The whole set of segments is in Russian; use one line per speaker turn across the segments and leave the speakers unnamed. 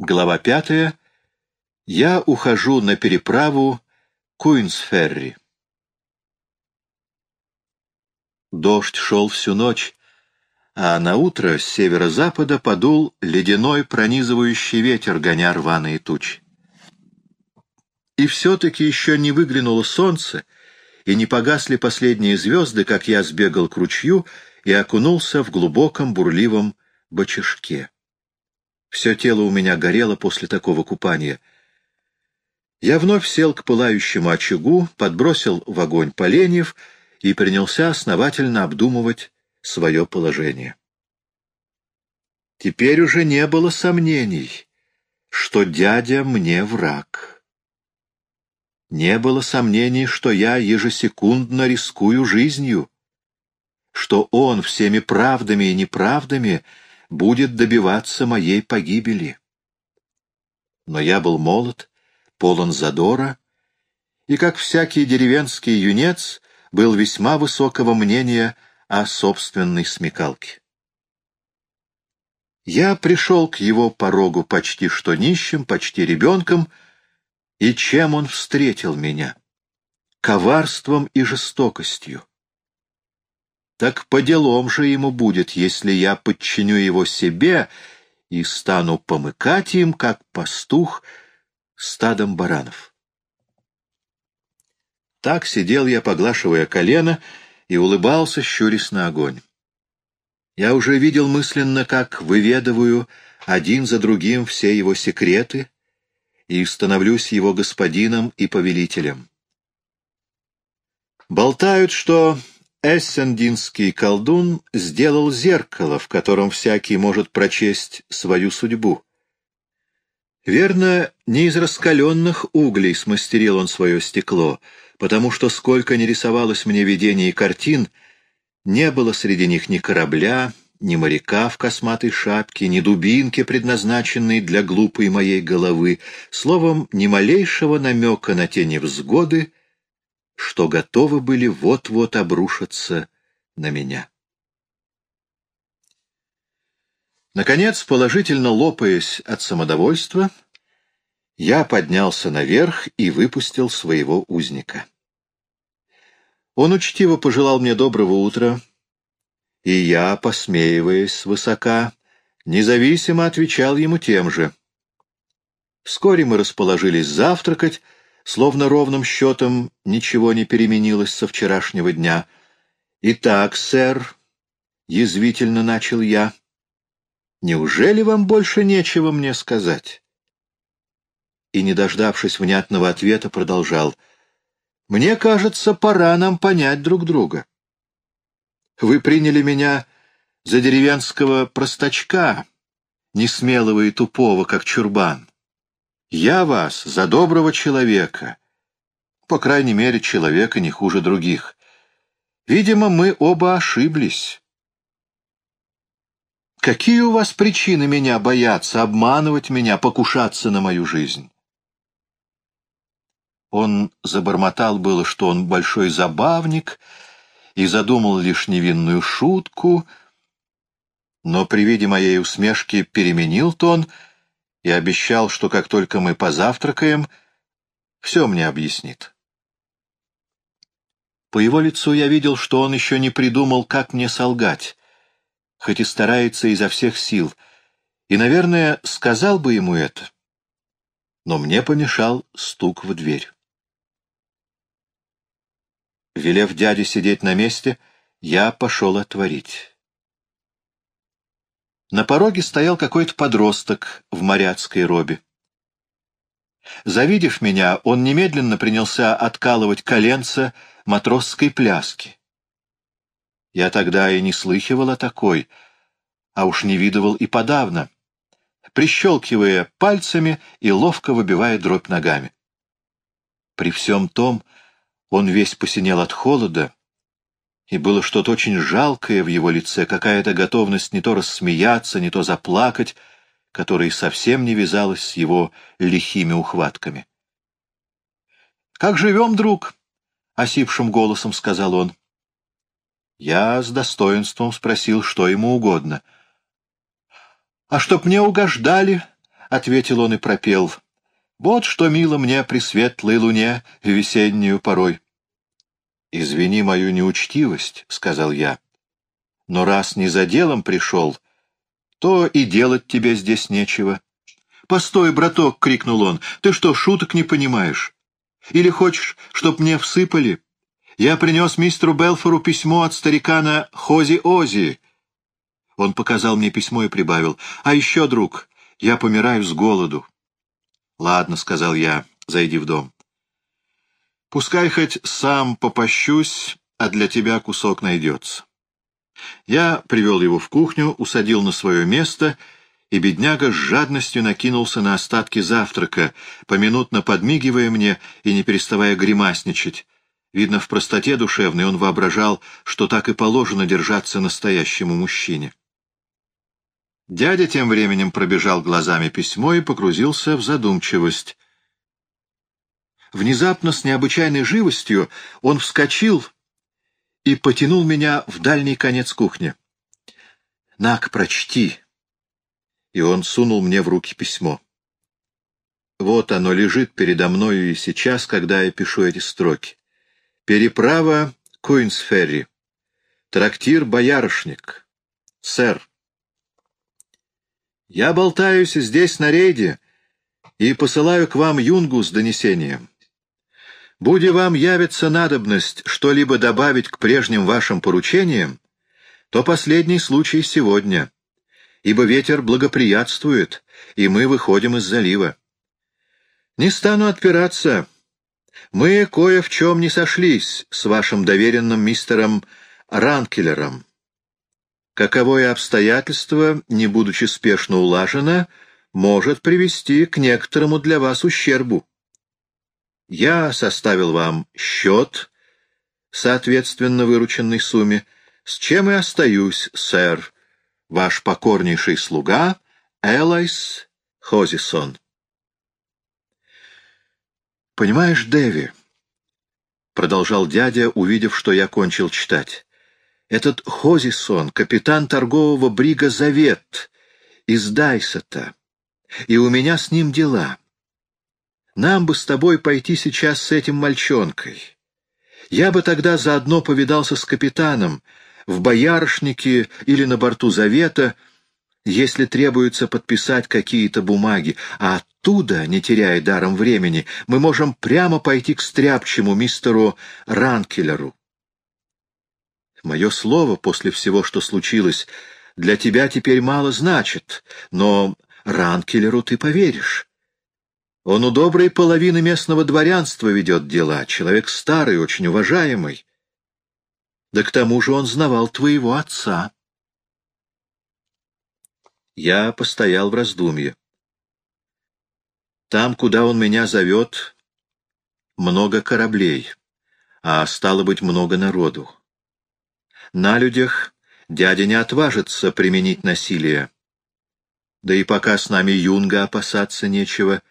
Глава пятая. Я ухожу на переправу Куинсферри. Дождь шел всю ночь, а на утро с северо-запада подул ледяной пронизывающий ветер, гоня рваные тучи. И все-таки еще не выглянуло солнце, и не погасли последние звезды, как я сбегал к ручью и окунулся в глубоком бурливом бочажке. Все тело у меня горело после такого купания. Я вновь сел к пылающему очагу, подбросил в огонь поленьев и принялся основательно обдумывать свое положение. Теперь уже не было сомнений, что дядя мне враг. Не было сомнений, что я ежесекундно рискую жизнью, что он всеми правдами и неправдами — будет добиваться моей погибели. Но я был молод, полон задора, и, как всякий деревенский юнец, был весьма высокого мнения о собственной смекалке. Я пришел к его порогу почти что нищим, почти ребенком, и чем он встретил меня? Коварством и жестокостью. Так по делам же ему будет, если я подчиню его себе и стану помыкать им, как пастух, стадом баранов. Так сидел я, поглашивая колено, и улыбался, щурясь на огонь. Я уже видел мысленно, как выведываю один за другим все его секреты и становлюсь его господином и повелителем. Болтают, что Эссендинский колдун сделал зеркало, в котором всякий может прочесть свою судьбу. Верно, не из раскаленных углей смастерил он свое стекло, потому что сколько ни рисовалось мне видений и картин, не было среди них ни корабля, ни моряка в косматой шапке, ни дубинки, предназначенной для глупой моей головы, словом, ни малейшего намека на те невзгоды, что готовы были вот-вот обрушиться на меня. Наконец, положительно лопаясь от самодовольства, я поднялся наверх и выпустил своего узника. Он учтиво пожелал мне доброго утра, и я, посмеиваясь свысока, независимо отвечал ему тем же. Вскоре мы расположились завтракать, словно ровным счетом ничего не переменилось со вчерашнего дня. «Итак, сэр», — язвительно начал я, — «неужели вам больше нечего мне сказать?» И, не дождавшись внятного ответа, продолжал. «Мне кажется, пора нам понять друг друга. Вы приняли меня за деревенского простачка, несмелого и тупого, как чурбан. Я вас за доброго человека, по крайней мере, человека не хуже других. Видимо, мы оба ошиблись. Какие у вас причины меня бояться, обманывать меня, покушаться на мою жизнь? Он забормотал было, что он большой забавник, и задумал лишь невинную шутку, но при виде моей усмешки переменил тон — и обещал, что как только мы позавтракаем, все мне объяснит. По его лицу я видел, что он еще не придумал, как мне солгать, хоть и старается изо всех сил, и, наверное, сказал бы ему это, но мне помешал стук в дверь. Велев дяде сидеть на месте, я пошел отворить. На пороге стоял какой-то подросток в моряцкой робе. Завидев меня, он немедленно принялся откалывать коленца матросской пляски. Я тогда и не слыхивал о такой, а уж не видывал и подавно, прищелкивая пальцами и ловко выбивая дробь ногами. При всем том он весь посинел от холода, и было что-то очень жалкое в его лице, какая-то готовность не то рассмеяться, не то заплакать, которая совсем не вязалась с его лихими ухватками. «Как живем, друг?» — осипшим голосом сказал он. Я с достоинством спросил, что ему угодно. «А чтоб мне угождали, — ответил он и пропел. «Вот что мило мне при светлой луне весеннюю порой». «Извини мою неучтивость», — сказал я. «Но раз не за делом пришел, то и делать тебе здесь нечего». «Постой, браток!» — крикнул он. «Ты что, шуток не понимаешь? Или хочешь, чтоб мне всыпали? Я принес мистеру Белфору письмо от старикана Хози-Ози». Он показал мне письмо и прибавил. «А еще, друг, я помираю с голоду». «Ладно», — сказал я, — «зайди в дом». «Пускай хоть сам попощусь, а для тебя кусок найдется». Я привел его в кухню, усадил на свое место, и бедняга с жадностью накинулся на остатки завтрака, поминутно подмигивая мне и не переставая гримасничать. Видно, в простоте душевной он воображал, что так и положено держаться настоящему мужчине. Дядя тем временем пробежал глазами письмо и погрузился в задумчивость. Внезапно, с необычайной живостью, он вскочил и потянул меня в дальний конец кухни. «Нак, прочти!» И он сунул мне в руки письмо. Вот оно лежит передо мною и сейчас, когда я пишу эти строки. Переправа Куинсферри. Трактир «Боярышник». Сэр, я болтаюсь здесь на рейде и посылаю к вам юнгу с донесением. Буди вам явится надобность что-либо добавить к прежним вашим поручениям, то последний случай сегодня, ибо ветер благоприятствует, и мы выходим из залива. Не стану отпираться. Мы кое в чем не сошлись с вашим доверенным мистером Ранкелером каковое обстоятельство, не будучи спешно улажено, может привести к некоторому для вас ущербу. Я составил вам счет, соответственно вырученной сумме, с чем и остаюсь, сэр, ваш покорнейший слуга Элайс Хозисон. «Понимаешь, Дэви», — продолжал дядя, увидев, что я кончил читать, этот Хозисон, капитан торгового брига «Завет» из Дайсета, и у меня с ним дела. Нам бы с тобой пойти сейчас с этим мальчонкой. Я бы тогда заодно повидался с капитаном в боярышнике или на борту «Завета», если требуется подписать какие-то бумаги, а оттуда, не теряя даром времени, мы можем прямо пойти к стряпчему мистеру Ранкелеру. Мое слово после всего, что случилось, для тебя теперь мало значит, но Ранкелеру ты поверишь. Он у доброй половины местного дворянства ведет дела, человек старый, очень уважаемый. Да к тому же он знавал твоего отца. Я постоял в раздумье. Там, куда он меня зовет, много кораблей, а стало быть, много народу. На людях дядя не отважится применить насилие. Да и пока с нами юнга опасаться нечего.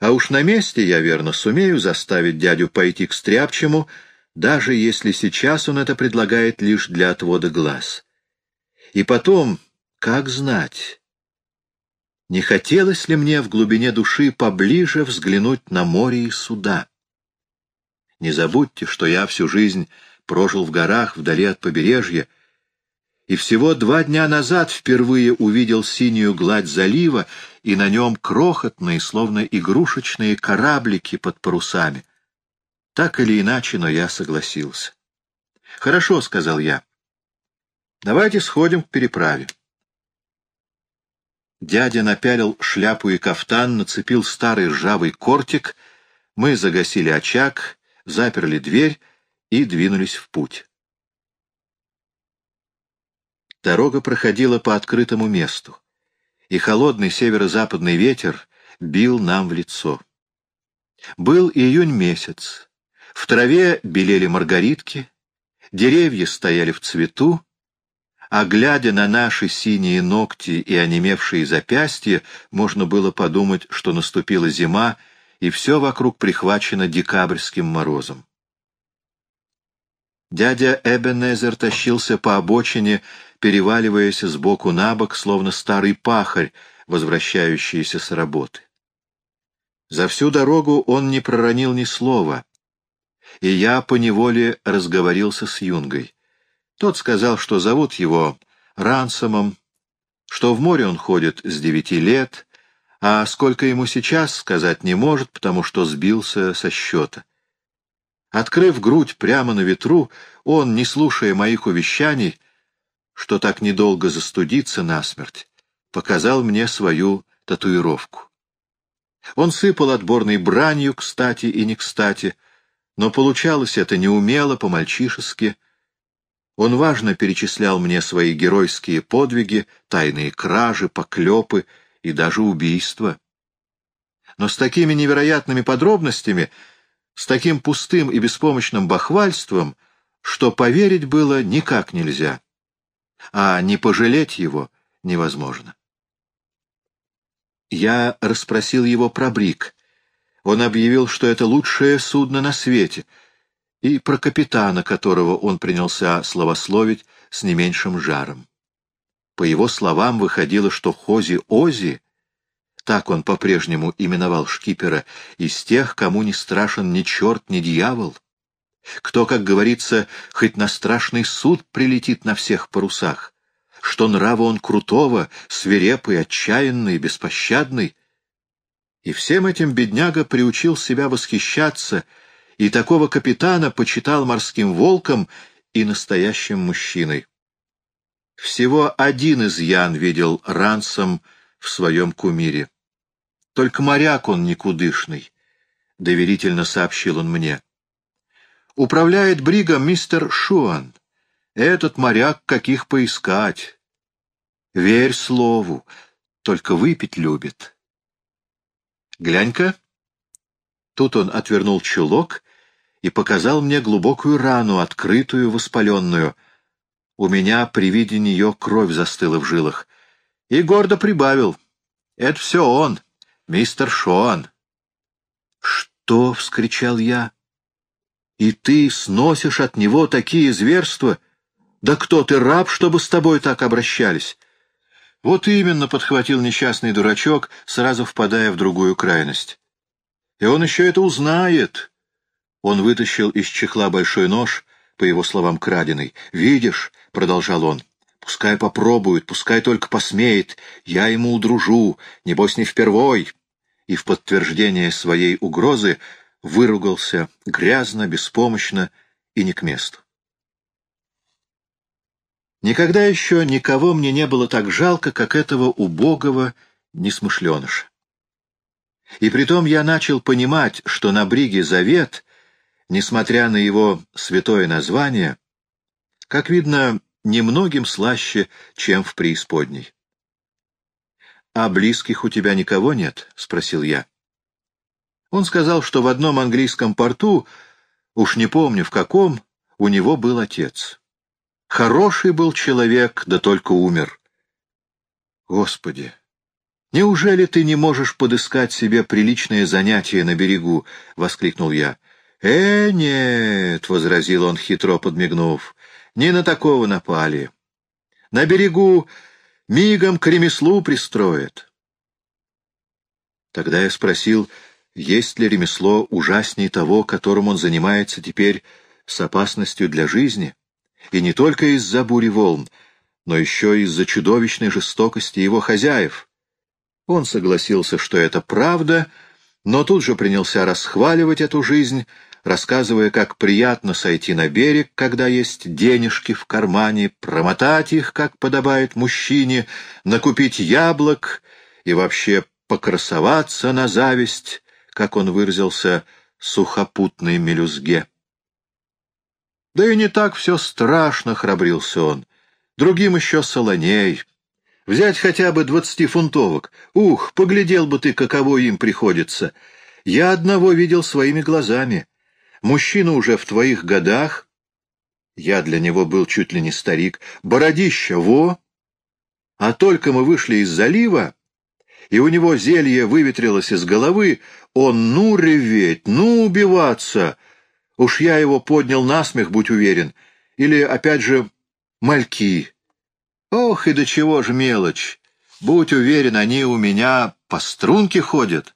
А уж на месте я, верно, сумею заставить дядю пойти к стряпчему, даже если сейчас он это предлагает лишь для отвода глаз. И потом, как знать, не хотелось ли мне в глубине души поближе взглянуть на море и суда? Не забудьте, что я всю жизнь прожил в горах вдали от побережья, и всего два дня назад впервые увидел синюю гладь залива и на нем крохотные, словно игрушечные кораблики под парусами. Так или иначе, но я согласился. «Хорошо», — сказал я. «Давайте сходим к переправе». Дядя напялил шляпу и кафтан, нацепил старый ржавый кортик, мы загасили очаг, заперли дверь и двинулись в путь. Дорога проходила по открытому месту, и холодный северо-западный ветер бил нам в лицо. Был июнь месяц, в траве белели маргаритки, деревья стояли в цвету, а глядя на наши синие ногти и онемевшие запястья, можно было подумать, что наступила зима, и все вокруг прихвачено декабрьским морозом. Дядя Эбенезер тащился по обочине, переваливаясь с боку на бок, словно старый пахарь, возвращающиеся с работы. За всю дорогу он не проронил ни слова, и я поневоле разговорился с Юнгой. Тот сказал, что зовут его Рансомом, что в море он ходит с девяти лет, а сколько ему сейчас, сказать не может, потому что сбился со счета. Открыв грудь прямо на ветру, он, не слушая моих увещаний, что так недолго застудиться насмерть, показал мне свою татуировку. Он сыпал отборной бранью, кстати и не кстати, но получалось это неумело, по-мальчишески. Он важно перечислял мне свои геройские подвиги, тайные кражи, поклепы и даже убийства. Но с такими невероятными подробностями — с таким пустым и беспомощным бахвальством, что поверить было никак нельзя, а не пожалеть его невозможно. Я расспросил его про Брик. Он объявил, что это лучшее судно на свете, и про капитана, которого он принялся словословить с не меньшим жаром. По его словам, выходило, что Хози-Ози так он по-прежнему именовал шкипера, из тех, кому не страшен ни черт, ни дьявол. Кто, как говорится, хоть на страшный суд прилетит на всех парусах, что нрава он крутого, свирепый, отчаянный, беспощадный. И всем этим бедняга приучил себя восхищаться, и такого капитана почитал морским волком и настоящим мужчиной. Всего один из Ян видел Рансом в своем кумире. Только моряк он никудышный, — доверительно сообщил он мне. Управляет бригом мистер Шуан. Этот моряк каких поискать. Верь слову, только выпить любит. Глянь-ка. Тут он отвернул чулок и показал мне глубокую рану, открытую, воспаленную. У меня при виде нее кровь застыла в жилах. И гордо прибавил. Это все он. «Мистер Шоан!» «Что?» — вскричал я. «И ты сносишь от него такие зверства? Да кто ты, раб, чтобы с тобой так обращались?» «Вот именно», — подхватил несчастный дурачок, сразу впадая в другую крайность. «И он еще это узнает!» Он вытащил из чехла большой нож, по его словам, краденый. «Видишь», — продолжал он, — «пускай попробует, пускай только посмеет, я ему удружу, небось не впервой» и в подтверждение своей угрозы выругался грязно, беспомощно и не к месту. Никогда еще никого мне не было так жалко, как этого убогого несмышленыша. И притом я начал понимать, что на бриге Завет, несмотря на его святое название, как видно, немногим слаще, чем в преисподней. «А близких у тебя никого нет?» — спросил я. Он сказал, что в одном английском порту, уж не помню в каком, у него был отец. Хороший был человек, да только умер. Господи, неужели ты не можешь подыскать себе приличное занятие на берегу? — воскликнул я. — Э, нет, — возразил он, хитро подмигнув, — не на такого напали. На берегу Мигом к ремеслу пристроят. Тогда я спросил, есть ли ремесло ужаснее того, которым он занимается теперь с опасностью для жизни, и не только из-за бури волн, но еще из-за чудовищной жестокости его хозяев. Он согласился, что это правда, но тут же принялся расхваливать эту жизнь, рассказывая, как приятно сойти на берег, когда есть денежки в кармане, промотать их, как подобает мужчине, накупить яблок и вообще покрасоваться на зависть, как он выразился, сухопутной мелюзге. Да и не так все страшно, — храбрился он. Другим еще солоней. Взять хотя бы двадцатифунтовок. Ух, поглядел бы ты, каково им приходится. Я одного видел своими глазами. Мужчина уже в твоих годах, я для него был чуть ли не старик, бородища, во! А только мы вышли из залива, и у него зелье выветрилось из головы, он ну реветь, ну убиваться. Уж я его поднял на смех, будь уверен. Или, опять же, мальки. Ох, и до чего ж мелочь. Будь уверен, они у меня по струнке ходят.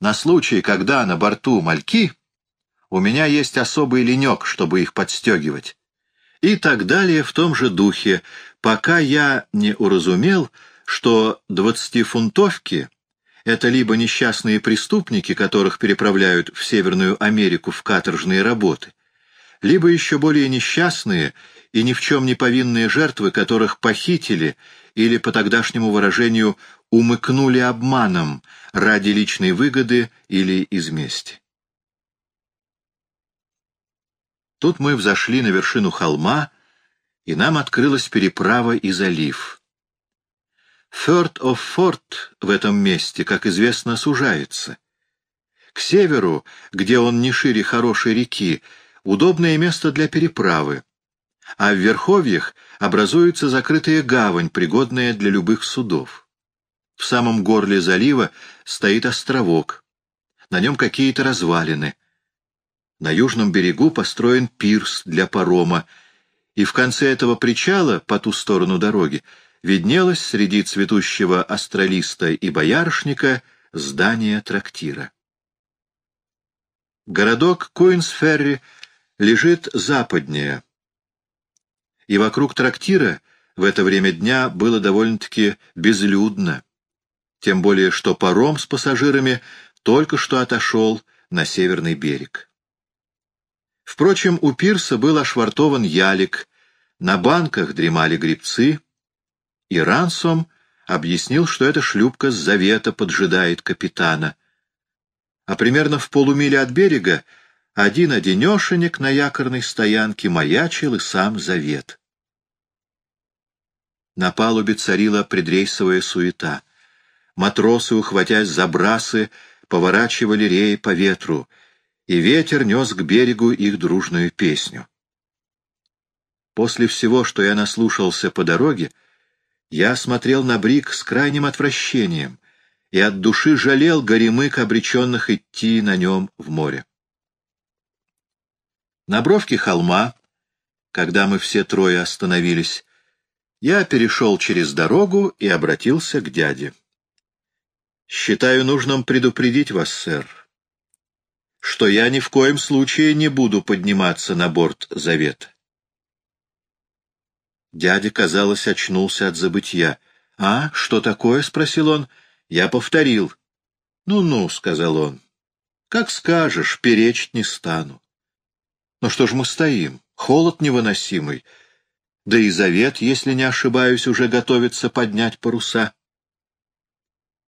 На случай, когда на борту мальки, у меня есть особый ленек, чтобы их подстегивать. И так далее в том же духе, пока я не уразумел, что двадцатифунтовки — это либо несчастные преступники, которых переправляют в Северную Америку в каторжные работы, либо еще более несчастные и ни в чем не повинные жертвы, которых похитили или, по тогдашнему выражению, умыкнули обманом ради личной выгоды или из мести. Тут мы взошли на вершину холма, и нам открылась переправа и залив. Фёрд оф Форт в этом месте, как известно, сужается. К северу, где он не шире хорошей реки, удобное место для переправы, а в верховьях образуется закрытая гавань, пригодная для любых судов. В самом горле залива стоит островок, на нем какие-то развалины. На южном берегу построен пирс для парома, и в конце этого причала, по ту сторону дороги, виднелось среди цветущего астролиста и боярышника здание трактира. Городок Куинсферри лежит западнее, и вокруг трактира в это время дня было довольно-таки безлюдно, тем более что паром с пассажирами только что отошел на северный берег. Впрочем, у пирса был ошвартован ялик, на банках дремали грибцы, и Рансом объяснил, что эта шлюпка с завета поджидает капитана. А примерно в полумиле от берега один-одинешенек на якорной стоянке маячил и сам завет. На палубе царила предрейсовая суета. Матросы, ухватясь за брасы, поворачивали реи по ветру, и ветер нес к берегу их дружную песню. После всего, что я наслушался по дороге, я смотрел на Брик с крайним отвращением и от души жалел горемык, обреченных идти на нем в море. На бровке холма, когда мы все трое остановились, я перешел через дорогу и обратился к дяде. «Считаю нужным предупредить вас, сэр, что я ни в коем случае не буду подниматься на борт Завета». Дядя, казалось, очнулся от забытья. «А, что такое?» — спросил он. Я повторил. «Ну-ну», — сказал он. «Как скажешь, перечить не стану». Но что ж мы стоим? Холод невыносимый. Да и завет, если не ошибаюсь, уже готовится поднять паруса.